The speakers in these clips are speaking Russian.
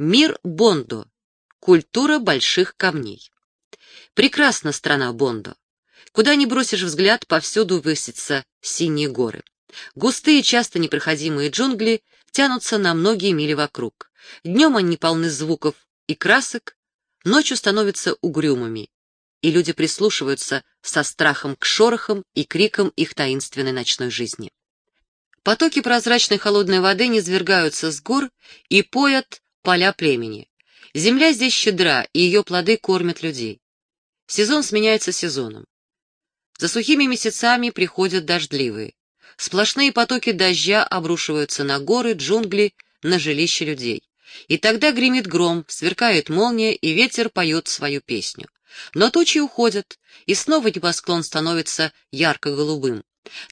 Мир Бондо. Культура больших камней. Прекрасна страна Бондо. Куда ни бросишь взгляд, повсюду высятся синие горы. Густые, часто непроходимые джунгли тянутся на многие мили вокруг. Днем они полны звуков и красок, ночью становятся угрюмыми, и люди прислушиваются со страхом к шорохам и крикам их таинственной ночной жизни. Потоки прозрачной холодной воды низвергаются с гор и поят поля племени. Земля здесь щедра, и ее плоды кормят людей. Сезон сменяется сезоном. За сухими месяцами приходят дождливые. Сплошные потоки дождя обрушиваются на горы, джунгли, на жилища людей. И тогда гремит гром, сверкает молния, и ветер поет свою песню. Но тучи уходят, и снова небосклон становится ярко-голубым.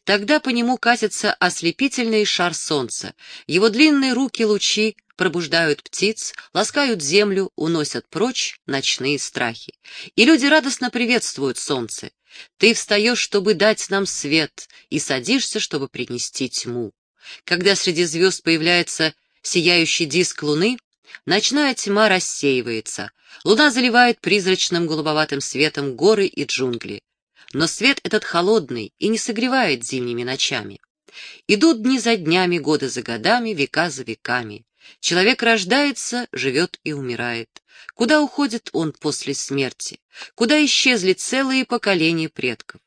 Тогда по нему катится ослепительный шар солнца. Его длинные руки-лучи пробуждают птиц, ласкают землю, уносят прочь ночные страхи. И люди радостно приветствуют солнце. Ты встаешь, чтобы дать нам свет, и садишься, чтобы принести тьму. Когда среди звезд появляется сияющий диск луны, ночная тьма рассеивается. Луна заливает призрачным голубоватым светом горы и джунгли. Но свет этот холодный и не согревает зимними ночами. Идут дни за днями, годы за годами, века за веками. Человек рождается, живет и умирает. Куда уходит он после смерти? Куда исчезли целые поколения предков?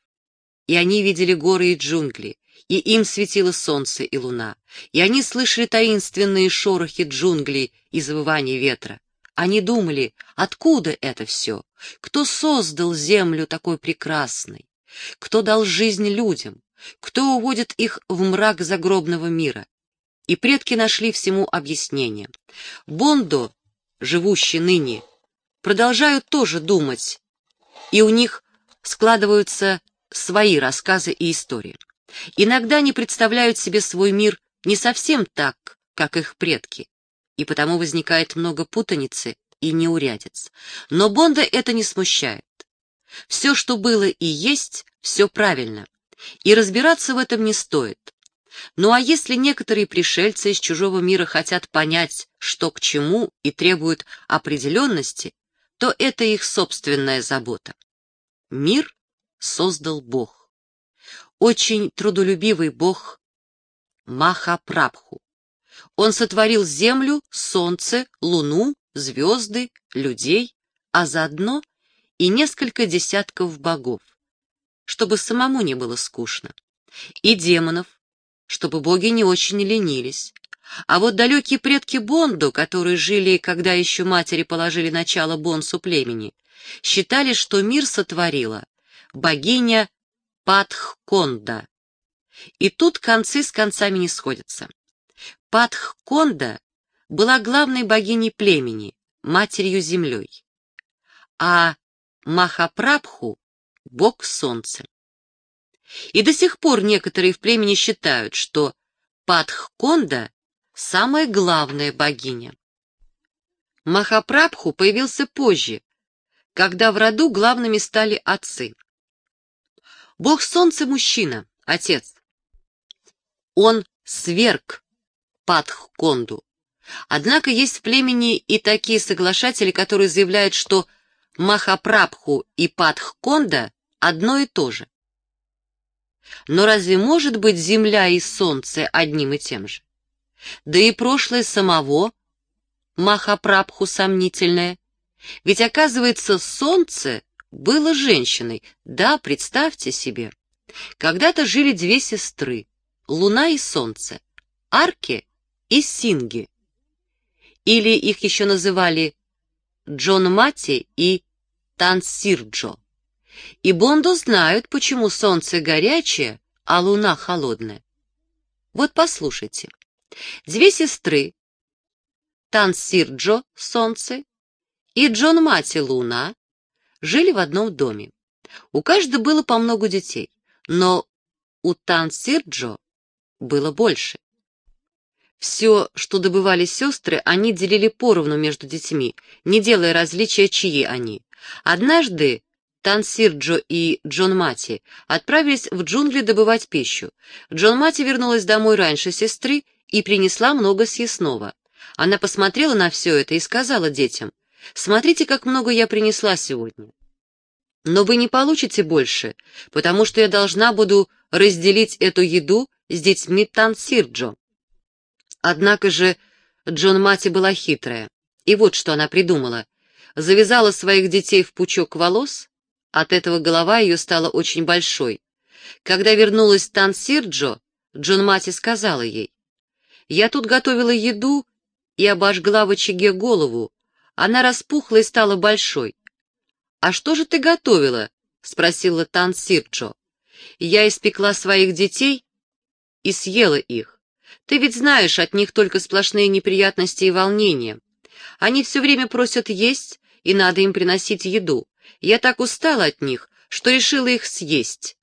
И они видели горы и джунгли, и им светило солнце и луна, и они слышали таинственные шорохи джунглей и завывание ветра. Они думали, откуда это все? Кто создал землю такой прекрасной? Кто дал жизнь людям? Кто уводит их в мрак загробного мира? И предки нашли всему объяснение. Бондо, живущие ныне, продолжают тоже думать, и у них складываются свои рассказы и истории. Иногда они представляют себе свой мир не совсем так, как их предки, и потому возникает много путаницы и неурядиц. Но Бонда это не смущает. Все, что было и есть, все правильно, и разбираться в этом не стоит. Ну а если некоторые пришельцы из чужого мира хотят понять, что к чему, и требуют определенности, то это их собственная забота. Мир создал Бог. Очень трудолюбивый Бог Махапрабху. Он сотворил землю, солнце, луну, звезды, людей, а заодно и несколько десятков богов, чтобы самому не было скучно, и демонов, чтобы боги не очень ленились. А вот далекие предки Бонду, которые жили, когда еще матери положили начало Бонсу племени, считали, что мир сотворила богиня Патхконда. И тут концы с концами не сходятся. Патхконда была главной богиней племени, матерью землей, а Махапрабху — бог солнца. И до сих пор некоторые в племени считают, что Патхконда — самая главная богиня. Махапрабху появился позже, когда в роду главными стали отцы. Бог солнца — мужчина, отец. Он сверг Патхконду. Однако есть в племени и такие соглашатели, которые заявляют, что Махапрабху и Патхконда одно и то же. Но разве может быть Земля и Солнце одним и тем же? Да и прошлое самого Махапрабху сомнительное. Ведь, оказывается, Солнце было женщиной. Да, представьте себе. Когда-то жили две сестры, Луна и Солнце, Арки и Синги. Или их еще называли Джон Мати и Тансирджо. И Бонду знают, почему солнце горячее, а луна холодная. Вот послушайте. Две сестры, Тансирджо, солнце, и Джон Мати, луна, жили в одном доме. У каждого было по много детей, но у Тансирджо было больше. Все, что добывали сестры, они делили поровну между детьми, не делая различия, чьи они. Однажды Тансирджо и Джон Мати отправились в джунгли добывать пищу. Джон Мати вернулась домой раньше сестры и принесла много съестного. Она посмотрела на все это и сказала детям, «Смотрите, как много я принесла сегодня. Но вы не получите больше, потому что я должна буду разделить эту еду с детьми Тансирджо». Однако же Джон Мати была хитрая, и вот что она придумала. Завязала своих детей в пучок волос, от этого голова ее стала очень большой. Когда вернулась Тансирджо, Джон Мати сказала ей, «Я тут готовила еду и обожгла в очаге голову. Она распухла и стала большой». «А что же ты готовила?» — спросила Тансирджо. «Я испекла своих детей и съела их. Ты ведь знаешь, от них только сплошные неприятности и волнения. Они все время просят есть, и надо им приносить еду. Я так устала от них, что решила их съесть.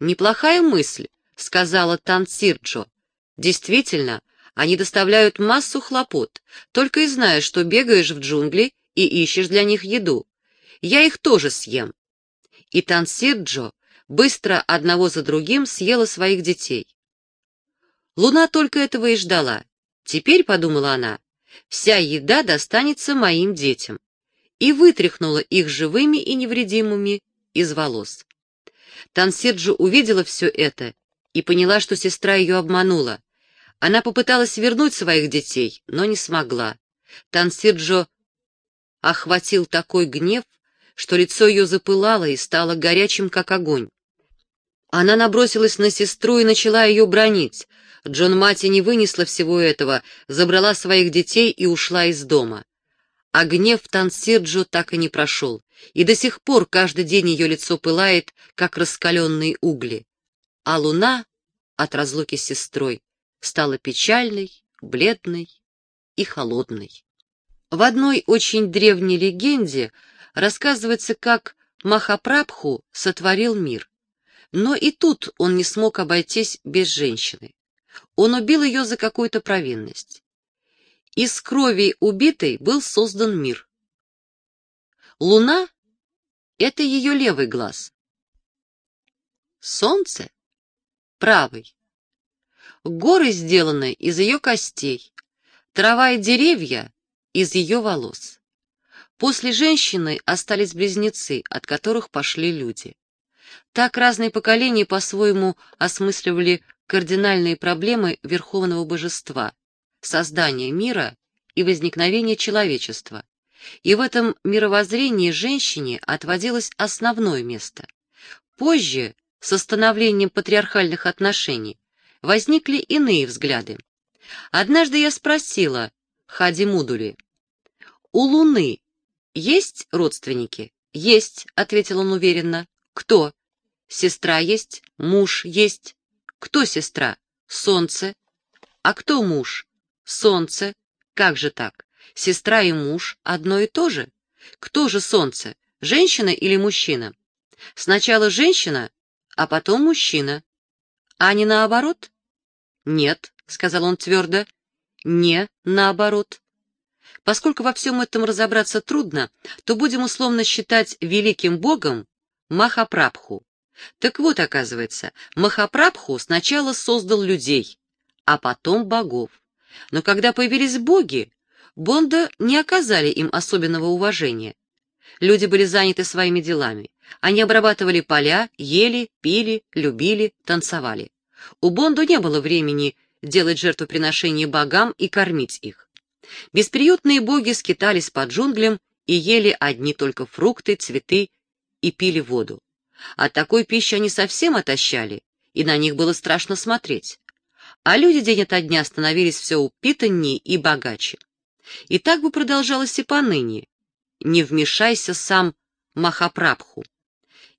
«Неплохая мысль», — сказала Тансирджо. «Действительно, они доставляют массу хлопот, только и зная, что бегаешь в джунгли и ищешь для них еду. Я их тоже съем». И Тансирджо быстро одного за другим съела своих детей. Луна только этого и ждала. Теперь, — подумала она, — вся еда достанется моим детям. И вытряхнула их живыми и невредимыми из волос. Тансирджу увидела все это и поняла, что сестра ее обманула. Она попыталась вернуть своих детей, но не смогла. Тансирджо охватил такой гнев, что лицо ее запылало и стало горячим, как огонь. Она набросилась на сестру и начала ее бронить. Джон Мати не вынесла всего этого, забрала своих детей и ушла из дома. А гнев Тансирджо так и не прошел и до сих пор каждый день ее лицо пылает, как раскаленные угли. А луна от разлуки с сестрой стала печальной, бледной и холодной. В одной очень древней легенде рассказывается, как Махапрабху сотворил мир. Но и тут он не смог обойтись без женщины. Он убил ее за какую-то провинность. Из крови убитой был создан мир. Луна — это ее левый глаз. Солнце — правый. Горы сделаны из ее костей, трава и деревья — из ее волос. После женщины остались близнецы, от которых пошли люди. Так разные поколения по-своему осмысливали кардинальные проблемы Верховного Божества, создания мира и возникновения человечества. И в этом мировоззрении женщине отводилось основное место. Позже, с становлением патриархальных отношений, возникли иные взгляды. Однажды я спросила Хади Мудули, «У Луны есть родственники?» «Есть», — ответил он уверенно. «Кто?» «Сестра есть, муж есть». «Кто сестра?» «Солнце». «А кто муж?» «Солнце». «Как же так?» Сестра и муж одно и то же. Кто же солнце, женщина или мужчина? Сначала женщина, а потом мужчина. А не наоборот? Нет, сказал он твердо, не наоборот. Поскольку во всем этом разобраться трудно, то будем условно считать великим богом Махапрабху. Так вот, оказывается, Махапрабху сначала создал людей, а потом богов. Но когда появились боги, Бонда не оказали им особенного уважения. Люди были заняты своими делами. Они обрабатывали поля, ели, пили, любили, танцевали. У Бонду не было времени делать жертвоприношения богам и кормить их. Бесприютные боги скитались по джунглям и ели одни только фрукты, цветы и пили воду. От такой пищи они совсем отощали, и на них было страшно смотреть. А люди день ото дня становились все упитаннее и богаче. И так бы продолжалось и поныне. Не вмешайся сам Махапрабху.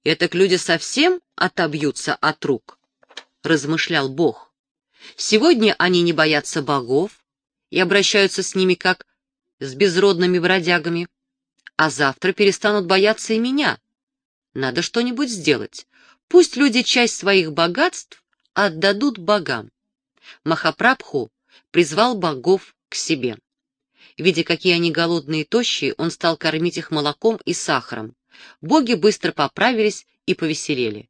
Этак люди совсем отобьются от рук, размышлял Бог. Сегодня они не боятся богов и обращаются с ними как с безродными бродягами, а завтра перестанут бояться и меня. Надо что-нибудь сделать. Пусть люди часть своих богатств отдадут богам. Махапрабху призвал богов к себе. Видя, какие они голодные и тощие, он стал кормить их молоком и сахаром. Боги быстро поправились и повеселели.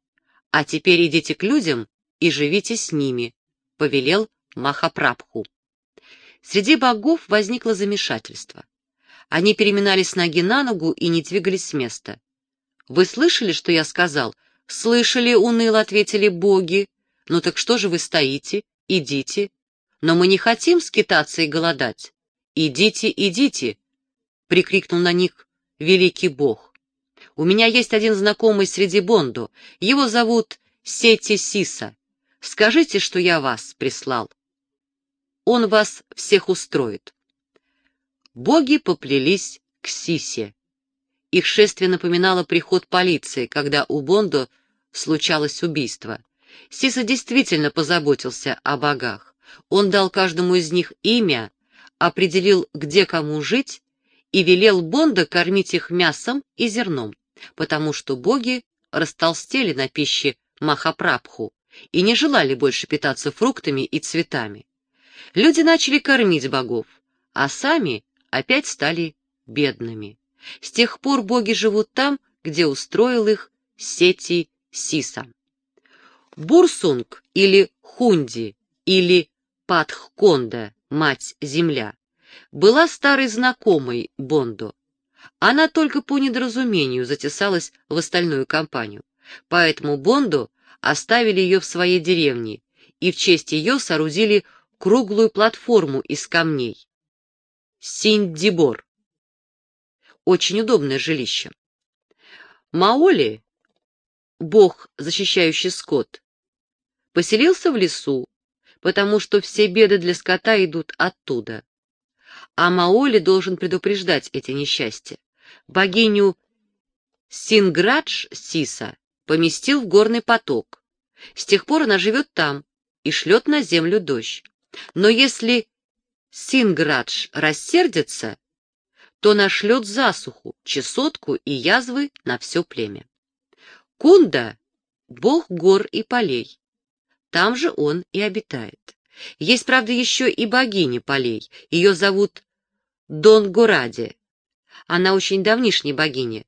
«А теперь идите к людям и живите с ними», — повелел Махапрабху. Среди богов возникло замешательство. Они переминались ноги на ногу и не двигались с места. «Вы слышали, что я сказал?» «Слышали», — уныло ответили боги. «Ну так что же вы стоите? Идите». «Но мы не хотим скитаться и голодать». «Идите, идите», — прикрикнул на них великий бог. «У меня есть один знакомый среди Бонду. Его зовут Сети Сиса. Скажите, что я вас прислал. Он вас всех устроит». Боги поплелись к Сисе. Их шествие напоминало приход полиции, когда у Бондо случалось убийство. Сиса действительно позаботился о богах. Он дал каждому из них имя, определил, где кому жить, и велел Бонда кормить их мясом и зерном, потому что боги растолстели на пище Махапрабху и не желали больше питаться фруктами и цветами. Люди начали кормить богов, а сами опять стали бедными. С тех пор боги живут там, где устроил их Сети Сиса. Бурсунг или Хунди или Патхконда, мать-земля, была старой знакомой Бондо. Она только по недоразумению затесалась в остальную компанию, поэтому Бондо оставили ее в своей деревне и в честь ее соорудили круглую платформу из камней. Синдибор. Очень удобное жилище. Маоли, бог, защищающий скот, поселился в лесу, потому что все беды для скота идут оттуда. А Маоли должен предупреждать эти несчастья. Богиню Синградж Сиса поместил в горный поток. С тех пор она живет там и шлет на землю дождь. Но если Синградж рассердится, то нашлет засуху, чесотку и язвы на все племя. Кунда — бог гор и полей. Там же он и обитает. Есть, правда, еще и богиня полей. Ее зовут Донгораде. Она очень давнишняя богиня.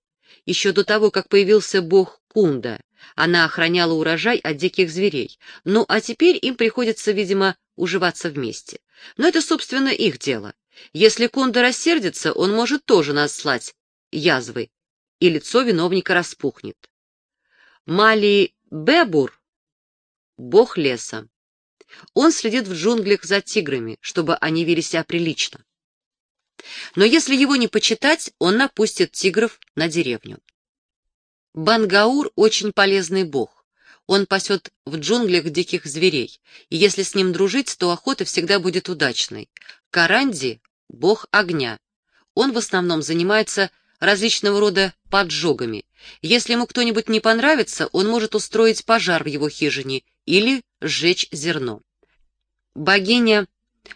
Еще до того, как появился бог Кунда, она охраняла урожай от диких зверей. Ну, а теперь им приходится, видимо, уживаться вместе. Но это, собственно, их дело. Если Кунда рассердится, он может тоже наслать язвы, и лицо виновника распухнет. Мали Бебур бог леса. Он следит в джунглях за тиграми, чтобы они вели себя прилично. Но если его не почитать, он напустит тигров на деревню. Бангаур очень полезный бог. Он пасет в джунглях диких зверей, и если с ним дружить, то охота всегда будет удачной. Каранди — бог огня. Он в основном занимается различного рода поджогами. Если ему кто-нибудь не понравится, он может устроить пожар в его хижине или сжечь зерно. Богиня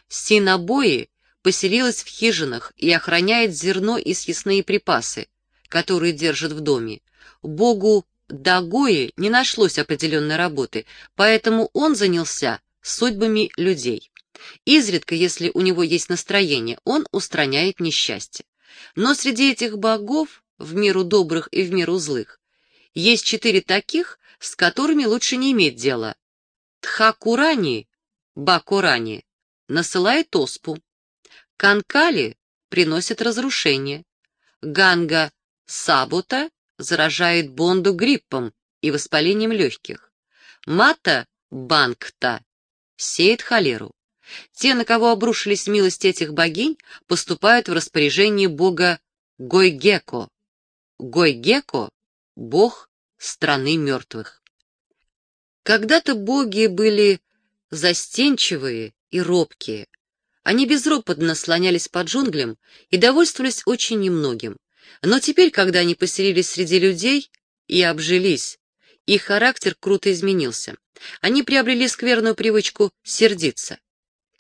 Синабои поселилась в хижинах и охраняет зерно и съестные припасы, которые держат в доме. Богу Дагои не нашлось определенной работы, поэтому он занялся судьбами людей. Изредка, если у него есть настроение, он устраняет несчастье. Но среди этих богов, в меру добрых и в меру злых, есть четыре таких, с которыми лучше не иметь дела. Тхакурани, Бакурани, насылает оспу. Канкали приносит разрушение. Ганга Сабута заражает Бонду гриппом и воспалением легких. Мата Банкта сеет холеру. Те, на кого обрушились милости этих богинь, поступают в распоряжение бога Гойгеко. Гойгеко — бог страны мертвых. Когда-то боги были застенчивые и робкие. Они безропотно слонялись по джунглям и довольствовались очень немногим. Но теперь, когда они поселились среди людей и обжились, их характер круто изменился. Они приобрели скверную привычку сердиться.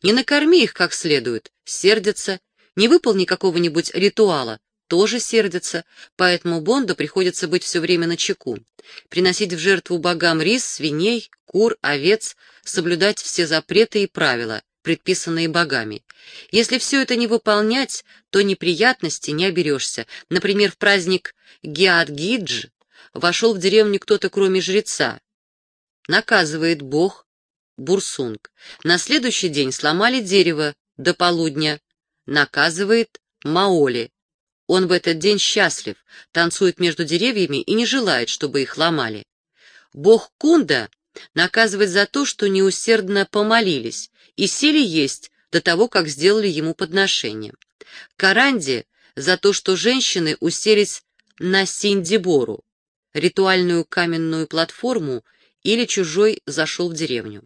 Не накорми их как следует, сердятся. Не выполни какого-нибудь ритуала, тоже сердятся, поэтому Бонду приходится быть все время на чеку. Приносить в жертву богам рис, свиней, кур, овец, соблюдать все запреты и правила, предписанные богами. Если все это не выполнять, то неприятностей не оберешься. Например, в праздник Гиадгидж вошел в деревню кто-то кроме жреца. Наказывает бог Бурсунг. На следующий день сломали дерево до полудня наказывает Маоли. Он в этот день счастлив, танцует между деревьями и не желает, чтобы их ломали. Бог Кунда наказывает за то, что неусердно помолились и сели есть до того, как сделали ему подношение. Каранди за то, что женщины уселись на Синдибору, ритуальную каменную платформу, или чужой зашел в деревню.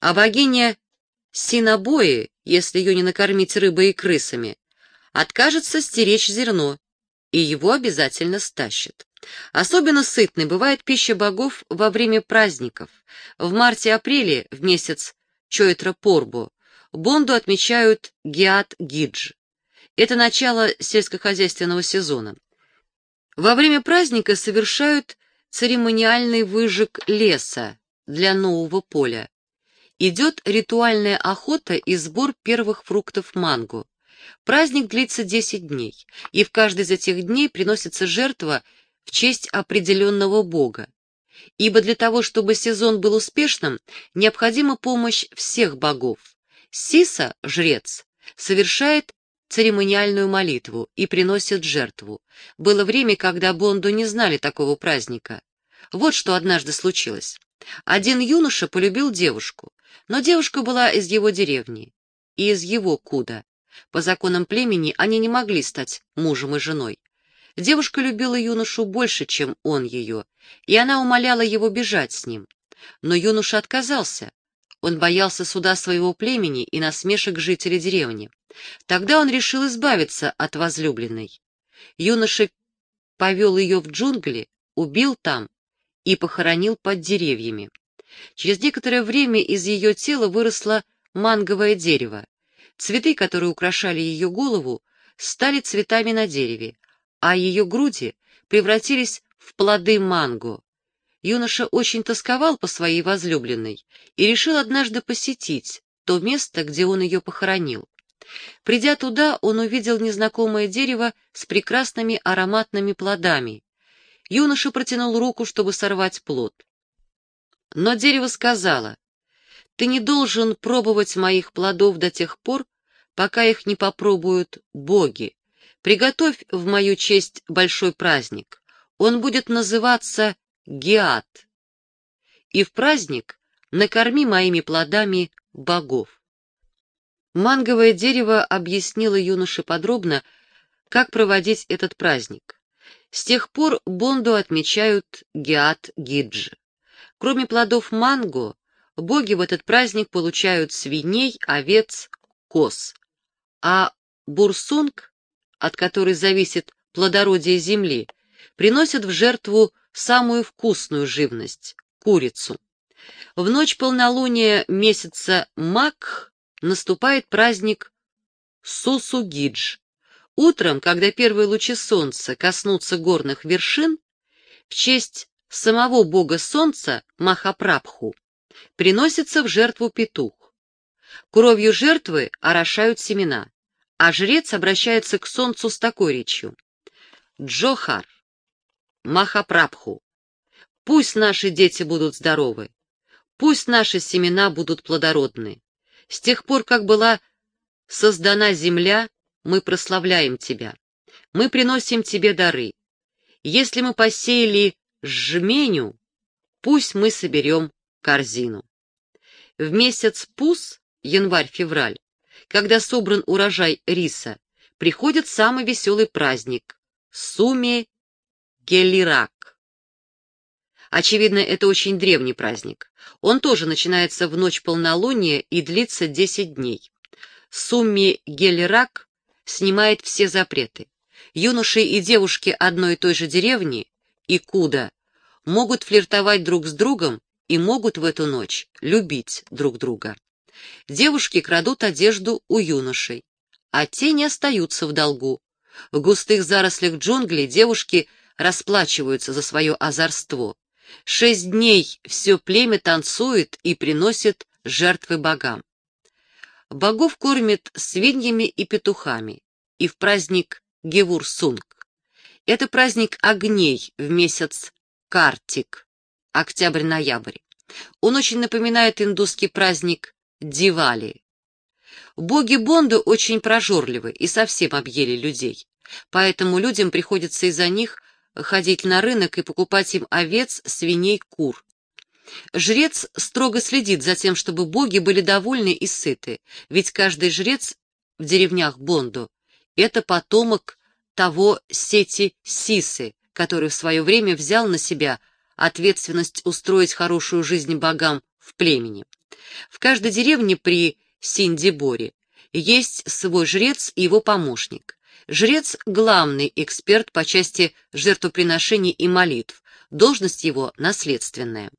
А богиня Синабои, если ее не накормить рыбой и крысами, откажется стеречь зерно, и его обязательно стащит. Особенно сытной бывает пища богов во время праздников. В марте-апреле, в месяц Чойтра-Порбо, Бонду отмечают Гиат-Гидж. Это начало сельскохозяйственного сезона. Во время праздника совершают церемониальный выжиг леса для нового поля. Идет ритуальная охота и сбор первых фруктов манго. Праздник длится 10 дней, и в каждый из этих дней приносится жертва в честь определенного бога. Ибо для того, чтобы сезон был успешным, необходима помощь всех богов. Сиса, жрец, совершает церемониальную молитву и приносит жертву. Было время, когда Бонду не знали такого праздника. Вот что однажды случилось. Один юноша полюбил девушку, но девушка была из его деревни и из его куда. По законам племени они не могли стать мужем и женой. Девушка любила юношу больше, чем он ее, и она умоляла его бежать с ним. Но юноша отказался. Он боялся суда своего племени и насмешек жителей деревни. Тогда он решил избавиться от возлюбленной. Юноша повел ее в джунгли, убил там и похоронил под деревьями. Через некоторое время из ее тела выросло манговое дерево. Цветы, которые украшали ее голову, стали цветами на дереве, а ее груди превратились в плоды манго. Юноша очень тосковал по своей возлюбленной и решил однажды посетить то место, где он ее похоронил. Придя туда, он увидел незнакомое дерево с прекрасными ароматными плодами. Юноша протянул руку, чтобы сорвать плод. Но дерево сказала: «Ты не должен пробовать моих плодов до тех пор, пока их не попробуют боги. Приготовь в мою честь большой праздник. Он будет называться Геат. И в праздник накорми моими плодами богов». Манговое дерево объяснило юноше подробно, как проводить этот праздник. С тех пор Бонду отмечают Геат-Гидж. Кроме плодов манго, боги в этот праздник получают свиней, овец, коз. А бурсунг, от которой зависит плодородие земли, приносят в жертву самую вкусную живность — курицу. В ночь полнолуния месяца Мак наступает праздник Сусугидж. Утром, когда первые лучи солнца коснутся горных вершин, в честь самого бога солнца Махапрабху приносится в жертву петух. Кровью жертвы орошают семена, а жрец обращается к солнцу с такой речью. Джохар, Махапрабху, пусть наши дети будут здоровы, пусть наши семена будут плодородны. С тех пор, как была создана земля, мы прославляем тебя. Мы приносим тебе дары. Если мы посеяли жменю, пусть мы соберем корзину. В месяц Пус, январь-февраль, когда собран урожай риса, приходит самый веселый праздник — Суме Гелирак. Очевидно, это очень древний праздник. Он тоже начинается в ночь полнолуния и длится 10 дней. Сумме Гелирак снимает все запреты. Юноши и девушки одной и той же деревни, и куда, могут флиртовать друг с другом и могут в эту ночь любить друг друга. Девушки крадут одежду у юношей, а те не остаются в долгу. В густых зарослях джунглей девушки расплачиваются за свое озорство. Шесть дней все племя танцует и приносит жертвы богам. Богов кормят свиньями и петухами, и в праздник Гевур-Сунг. Это праздник огней в месяц Картик, октябрь-ноябрь. Он очень напоминает индусский праздник Дивали. Боги Бонда очень прожорливы и совсем объели людей, поэтому людям приходится из-за них ходить на рынок и покупать им овец, свиней, кур. Жрец строго следит за тем, чтобы боги были довольны и сыты, ведь каждый жрец в деревнях Бонду — это потомок того сети Сисы, который в свое время взял на себя ответственность устроить хорошую жизнь богам в племени. В каждой деревне при Синдиборе есть свой жрец и его помощник. Жрец — главный эксперт по части жертвоприношений и молитв, должность его наследственная.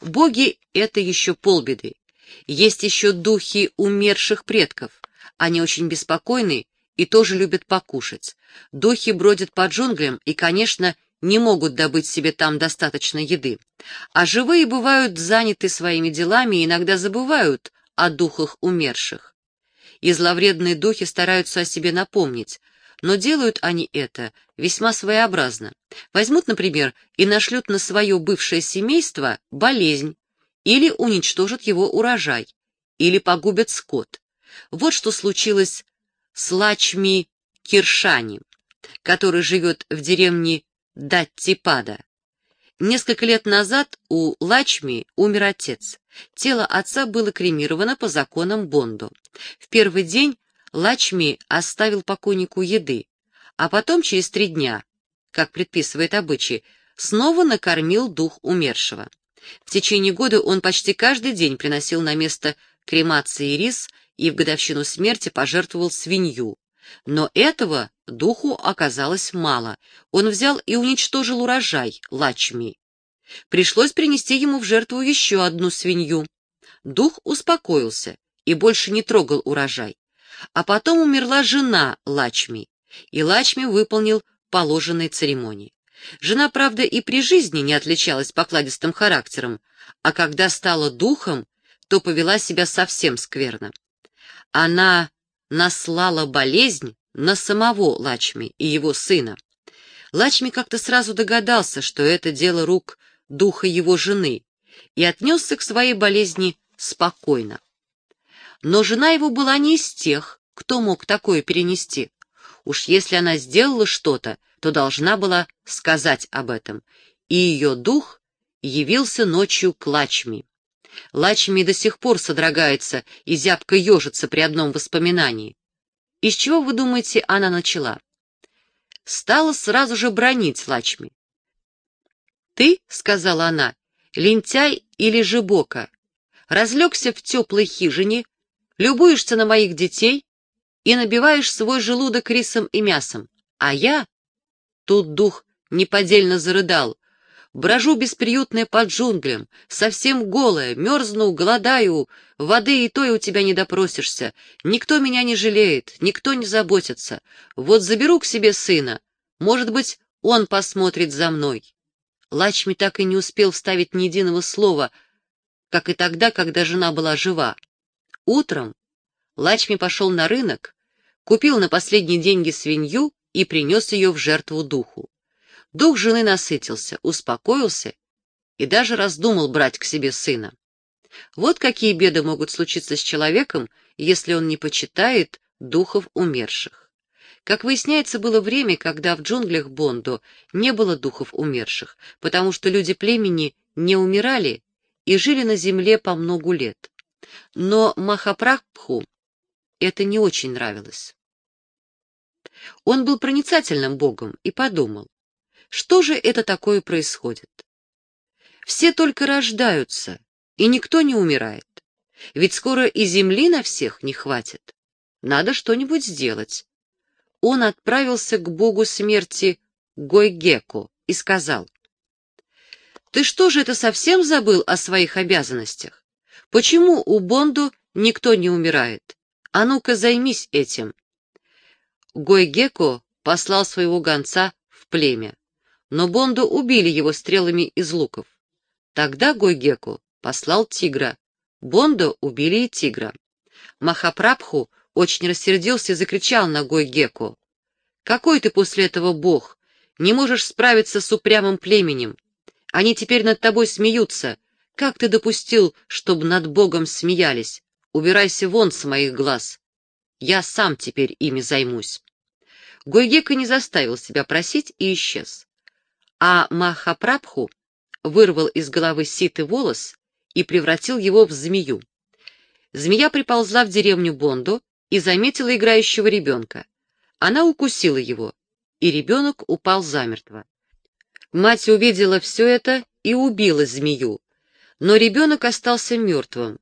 Боги — это еще полбеды. Есть еще духи умерших предков. Они очень беспокойны и тоже любят покушать. Духи бродят по джунглям и, конечно, не могут добыть себе там достаточно еды. А живые бывают заняты своими делами и иногда забывают о духах умерших. И зловредные духи стараются о себе напомнить, но делают они это весьма своеобразно. Возьмут, например, и нашлют на свое бывшее семейство болезнь, или уничтожат его урожай, или погубят скот. Вот что случилось с Лачми Киршани, который живет в деревне Даттипада. Несколько лет назад у Лачми умер отец. Тело отца было кремировано по законам Бонду. В первый день Лачми оставил покойнику еды, а потом через три дня, как предписывает обычай, снова накормил дух умершего. В течение года он почти каждый день приносил на место кремации рис и в годовщину смерти пожертвовал свинью. Но этого духу оказалось мало. Он взял и уничтожил урожай Лачми. Пришлось принести ему в жертву еще одну свинью. Дух успокоился и больше не трогал урожай. А потом умерла жена Лачми, и Лачми выполнил положенные церемонии. Жена, правда, и при жизни не отличалась покладистым характером, а когда стала духом, то повела себя совсем скверно. Она наслала болезнь на самого Лачми и его сына. Лачми как-то сразу догадался, что это дело рук духа его жены, и отнесся к своей болезни спокойно. Но жена его была не из тех, кто мог такое перенести. Уж если она сделала что-то, то должна была сказать об этом, и ее дух явился ночью к Лачми. Лачми до сих пор содрогается и зябко ежится при одном воспоминании. Из чего, вы думаете, она начала? Стала сразу же бронить Лачми. «Ты, — сказала она, — лентяй или жебока, разлегся в теплой хижине, любуешься на моих детей и набиваешь свой желудок рисом и мясом. А я...» Тут дух неподдельно зарыдал. «Брожу бесприютная под джунглям, совсем голая, мерзну, голодаю, воды и той у тебя не допросишься. Никто меня не жалеет, никто не заботится. Вот заберу к себе сына, может быть, он посмотрит за мной». Лачми так и не успел вставить ни единого слова, как и тогда, когда жена была жива. Утром Лачми пошел на рынок, купил на последние деньги свинью и принес ее в жертву духу. Дух жены насытился, успокоился и даже раздумал брать к себе сына. Вот какие беды могут случиться с человеком, если он не почитает духов умерших. Как выясняется, было время, когда в джунглях Бондо не было духов умерших, потому что люди племени не умирали и жили на земле по многу лет. Но Махапрабху это не очень нравилось. Он был проницательным богом и подумал, что же это такое происходит? Все только рождаются, и никто не умирает. Ведь скоро и земли на всех не хватит. Надо что-нибудь сделать. Он отправился к богу смерти Гойгеку и сказал, «Ты что же это совсем забыл о своих обязанностях? Почему у Бонду никто не умирает? А ну-ка займись этим». Гойгеко послал своего гонца в племя, но Бонду убили его стрелами из луков. Тогда Гойгеку послал тигра. Бонду убили и тигра. Махапрабху очень рассердился и закричал на Гойгеку. «Какой ты после этого бог? Не можешь справиться с упрямым племенем. Они теперь над тобой смеются. Как ты допустил, чтобы над богом смеялись? Убирайся вон с моих глаз. Я сам теперь ими займусь. Гойгека не заставил себя просить и исчез. А Махапрабху вырвал из головы Ситы волос и превратил его в змею. Змея приползла в деревню Бонду и заметила играющего ребенка. Она укусила его, и ребенок упал замертво. Мать увидела все это и убила змею, но ребенок остался мертвым.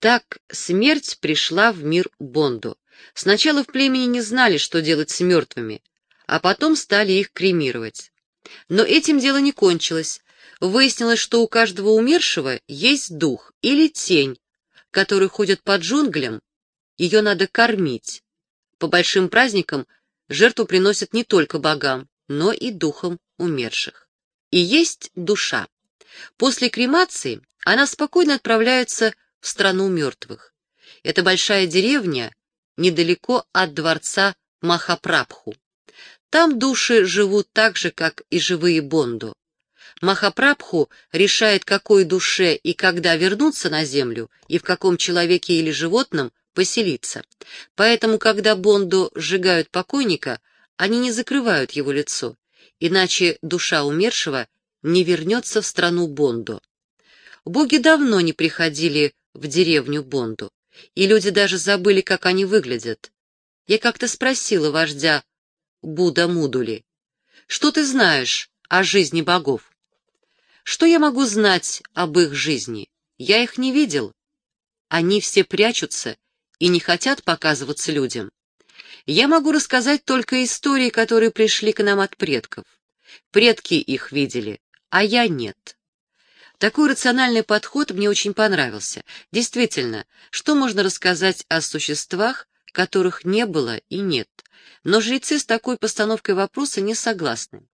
Так смерть пришла в мир Бонду. Сначала в племени не знали, что делать с мертвыми, а потом стали их кремировать. Но этим дело не кончилось. Выяснилось, что у каждого умершего есть дух или тень, который ходит по джунглям, ее надо кормить. По большим праздникам жертву приносят не только богам, но и духам умерших. И есть душа. После кремации она спокойно отправляется в страну мертвых. Это большая деревня недалеко от дворца Махапрабху. Там души живут так же, как и живые Бонду. Махапрабху решает, какой душе и когда вернуться на землю, и в каком человеке или животном поселиться. Поэтому, когда Бонду сжигают покойника, они не закрывают его лицо, иначе душа умершего не вернется в страну Бонду. Боги давно не приходили в деревню Бонду, и люди даже забыли, как они выглядят. Я как-то спросила вождя Буда Мудули, что ты знаешь о жизни богов? Что я могу знать об их жизни? Я их не видел. Они все прячутся и не хотят показываться людям. Я могу рассказать только истории, которые пришли к нам от предков. Предки их видели, а я нет. Такой рациональный подход мне очень понравился. Действительно, что можно рассказать о существах, которых не было и нет? Но жрецы с такой постановкой вопроса не согласны.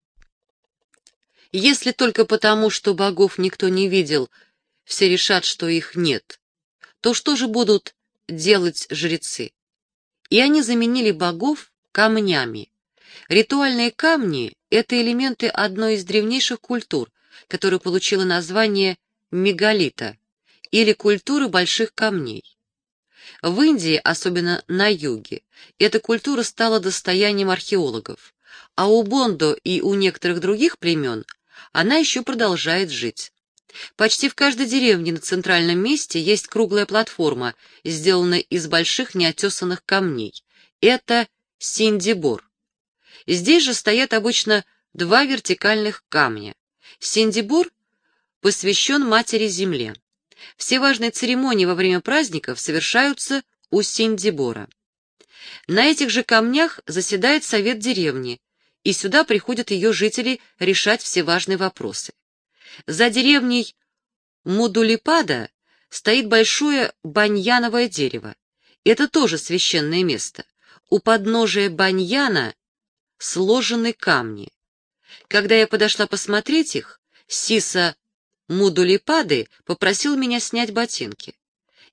Если только потому, что богов никто не видел, все решат, что их нет, то что же будут делать жрецы. И они заменили богов камнями. Ритуальные камни — это элементы одной из древнейших культур, которая получила название мегалита или культуры больших камней. В Индии, особенно на юге, эта культура стала достоянием археологов, а у Бондо и у некоторых других племен она еще продолжает жить. Почти в каждой деревне на центральном месте есть круглая платформа, сделанная из больших неотесанных камней. Это синдибор. Здесь же стоят обычно два вертикальных камня. Синдибор посвящен Матери-Земле. Все важные церемонии во время праздников совершаются у Синдибора. На этих же камнях заседает совет деревни, и сюда приходят ее жители решать все важные вопросы. За деревней Мудулипада стоит большое баньяновое дерево. Это тоже священное место. У подножия баньяна сложены камни. Когда я подошла посмотреть их, Сиса Мудулипады попросил меня снять ботинки.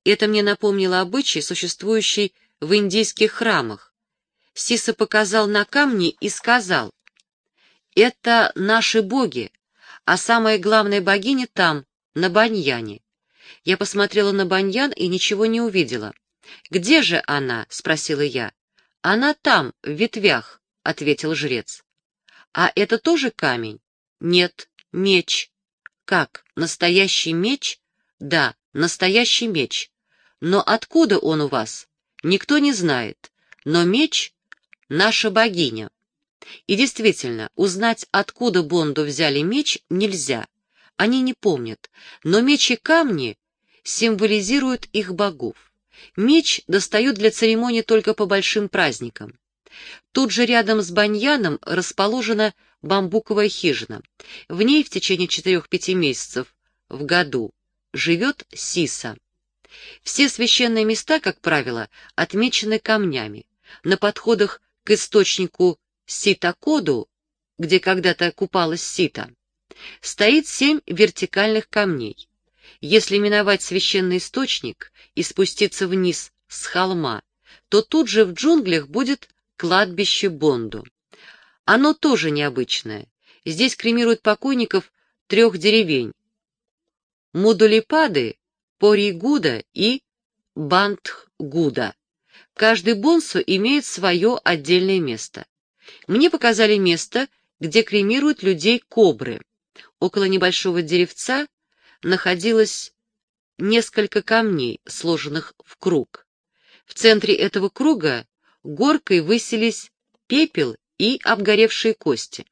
Это мне напомнило обычай, существующий в индийских храмах. Сиса показал на камни и сказал, «Это наши боги, а самая главная богиня там, на Баньяне. Я посмотрела на Баньян и ничего не увидела. «Где же она?» — спросила я. «Она там, в ветвях», — ответил жрец. «А это тоже камень?» «Нет, меч». «Как, настоящий меч?» «Да, настоящий меч. Но откуда он у вас?» «Никто не знает. Но меч — наша богиня». И действительно, узнать, откуда Бонду взяли меч, нельзя. Они не помнят, но меч и камни символизируют их богов. Меч достают для церемонии только по большим праздникам. Тут же рядом с баньяном расположена бамбуковая хижина. В ней в течение четырех-пяти месяцев в году живет Сиса. Все священные места, как правило, отмечены камнями. На подходах к источнику Ситакоду, где когда-то купалась Сита, стоит семь вертикальных камней. Если миновать священный источник и спуститься вниз с холма, то тут же в джунглях будет кладбище Бонду. Оно тоже необычное. Здесь кремируют покойников трех деревень — Мудулипады, Поригуда и Бантхгуда. Каждый бонсу имеет свое отдельное место. Мне показали место, где кремируют людей кобры. Около небольшого деревца находилось несколько камней, сложенных в круг. В центре этого круга горкой высились пепел и обгоревшие кости.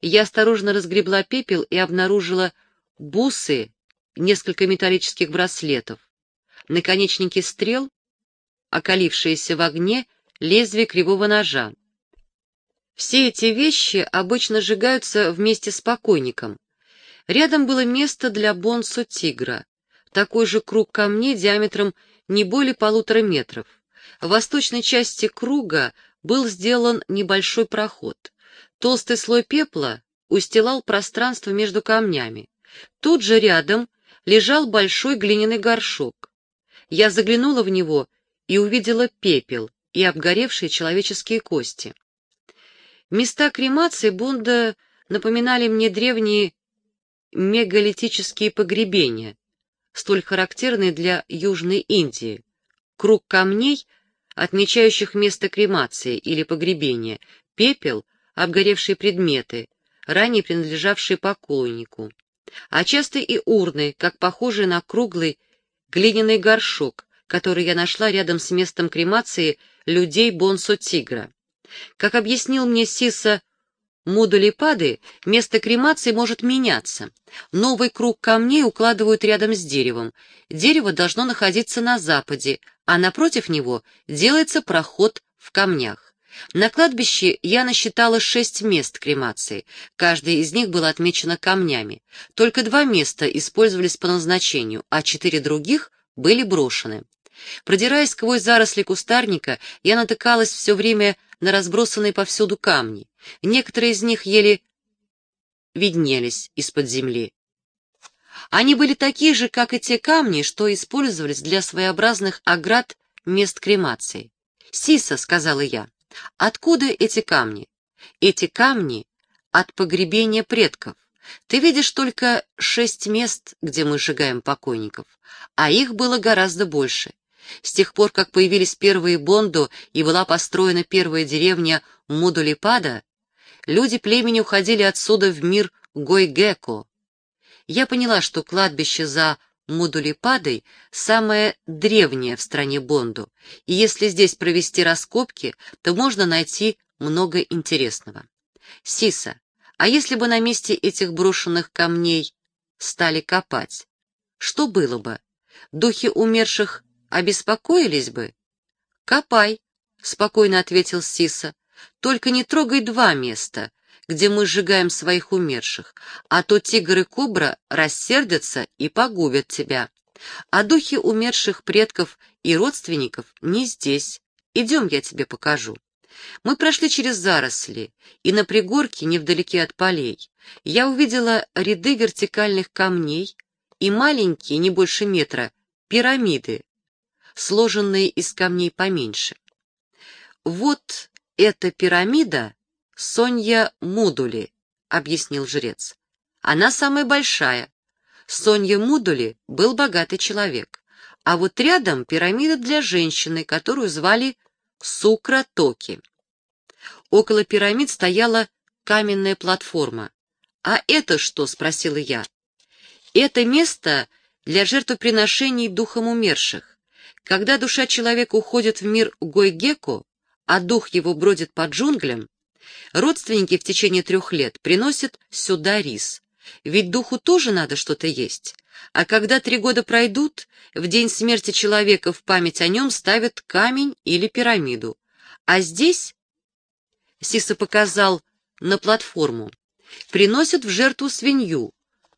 Я осторожно разгребла пепел и обнаружила бусы, несколько металлических браслетов, наконечники стрел, окалившиеся в огне лезвие кривого ножа. Все эти вещи обычно сжигаются вместе с покойником. Рядом было место для бонсу-тигра, такой же круг камней диаметром не более полутора метров. В восточной части круга был сделан небольшой проход. Толстый слой пепла устилал пространство между камнями. Тут же рядом лежал большой глиняный горшок. Я заглянула в него и увидела пепел и обгоревшие человеческие кости. Места кремации Бунда напоминали мне древние мегалитические погребения, столь характерные для Южной Индии. Круг камней, отмечающих место кремации или погребения, пепел, обгоревшие предметы, ранее принадлежавшие покойнику, а часто и урны, как похожие на круглый глиняный горшок, который я нашла рядом с местом кремации людей Бонсо-Тигра. Как объяснил мне Сиса Мудулипады, место кремации может меняться. Новый круг камней укладывают рядом с деревом. Дерево должно находиться на западе, а напротив него делается проход в камнях. На кладбище я насчитала шесть мест кремации. Каждое из них было отмечено камнями. Только два места использовались по назначению, а четыре других были брошены. Продираясь сквозь заросли кустарника, я натыкалась все время на разбросанные повсюду камни. Некоторые из них еле виднелись из-под земли. Они были такие же, как и те камни, что использовались для своеобразных оград мест кремации. «Сиса», — сказала я, — «откуда эти камни?» «Эти камни от погребения предков. Ты видишь только шесть мест, где мы сжигаем покойников, а их было гораздо больше. С тех пор, как появились первые Бондо и была построена первая деревня Мудулипада, люди племени уходили отсюда в мир Гойгеко. Я поняла, что кладбище за Мудулипадой самое древнее в стране Бонду, и если здесь провести раскопки, то можно найти много интересного. Сиса, а если бы на месте этих брошенных камней стали копать, что было бы? Духи умерших обеспокоились бы? Копай, спокойно ответил Сиса. Только не трогай два места, где мы сжигаем своих умерших, а то тигр и кобра рассердятся и погубят тебя. А духи умерших предков и родственников не здесь. Идем, я тебе покажу. Мы прошли через заросли, и на пригорке, невдалеке от полей, я увидела ряды вертикальных камней и маленькие, не больше метра, пирамиды, сложенные из камней поменьше. Вот эта пирамида Сонья Мудули, объяснил жрец. Она самая большая. Сонья Мудули был богатый человек. А вот рядом пирамида для женщины, которую звали Сукра Токи. Около пирамид стояла каменная платформа. «А это что?» — спросила я. «Это место для жертвоприношений духом умерших. Когда душа человека уходит в мир Гойгеко, а дух его бродит по джунглям, родственники в течение трех лет приносят сюда рис. Ведь духу тоже надо что-то есть. А когда три года пройдут, в день смерти человека в память о нем ставят камень или пирамиду. А здесь, Сиса показал на платформу, приносят в жертву свинью,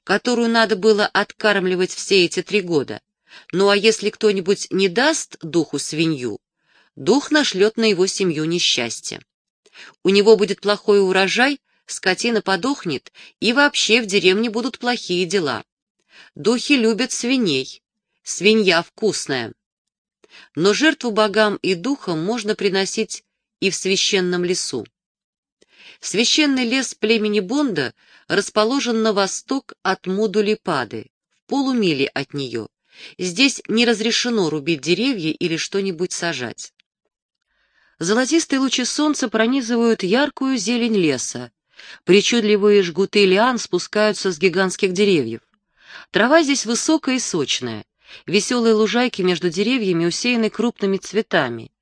которую надо было откармливать все эти три года. Ну а если кто-нибудь не даст духу свинью, дух нашлет на его семью несчастье. У него будет плохой урожай, скотина подохнет, и вообще в деревне будут плохие дела. Духи любят свиней, свинья вкусная. Но жертву богам и духам можно приносить и в священном лесу. Священный лес племени Бонда расположен на восток от Мудулипады, в полумиле от нее. Здесь не разрешено рубить деревья или что-нибудь сажать. Золотистые лучи солнца пронизывают яркую зелень леса. Причудливые жгуты лиан спускаются с гигантских деревьев. Трава здесь высокая и сочная. Веселые лужайки между деревьями усеяны крупными цветами.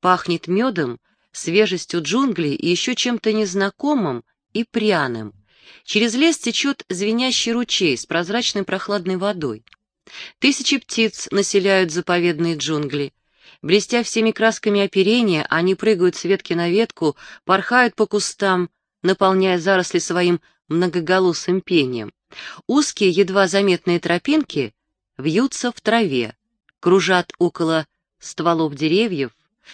Пахнет медом, свежестью джунглей и еще чем-то незнакомым и пряным. Через лес течет звенящий ручей с прозрачной прохладной водой. Тысячи птиц населяют заповедные джунгли. Блестя всеми красками оперения, они прыгают с ветки на ветку, порхают по кустам, наполняя заросли своим многоголосым пением. Узкие, едва заметные тропинки вьются в траве, кружат около стволов деревьев,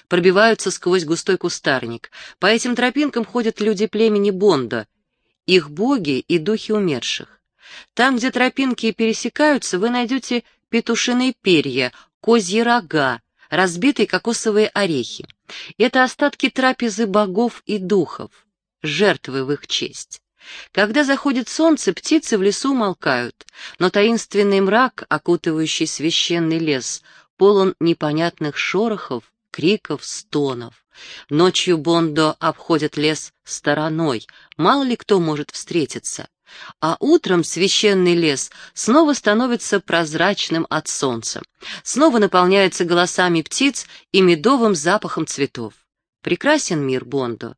пробиваются сквозь густой кустарник. По этим тропинкам ходят люди племени Бонда, их боги и духи умерших. Там, где тропинки пересекаются, вы найдете петушиные перья, козьи рога, разбитые кокосовые орехи. Это остатки трапезы богов и духов, жертвы в их честь. Когда заходит солнце, птицы в лесу молкают, но таинственный мрак, окутывающий священный лес, полон непонятных шорохов, криков, стонов. Ночью Бондо обходит лес стороной, мало ли кто может встретиться. А утром священный лес снова становится прозрачным от солнца, снова наполняется голосами птиц и медовым запахом цветов. Прекрасен мир Бондо,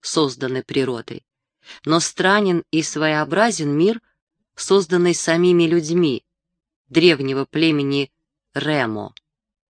созданный природой. Но странен и своеобразен мир, созданный самими людьми, древнего племени Ремо.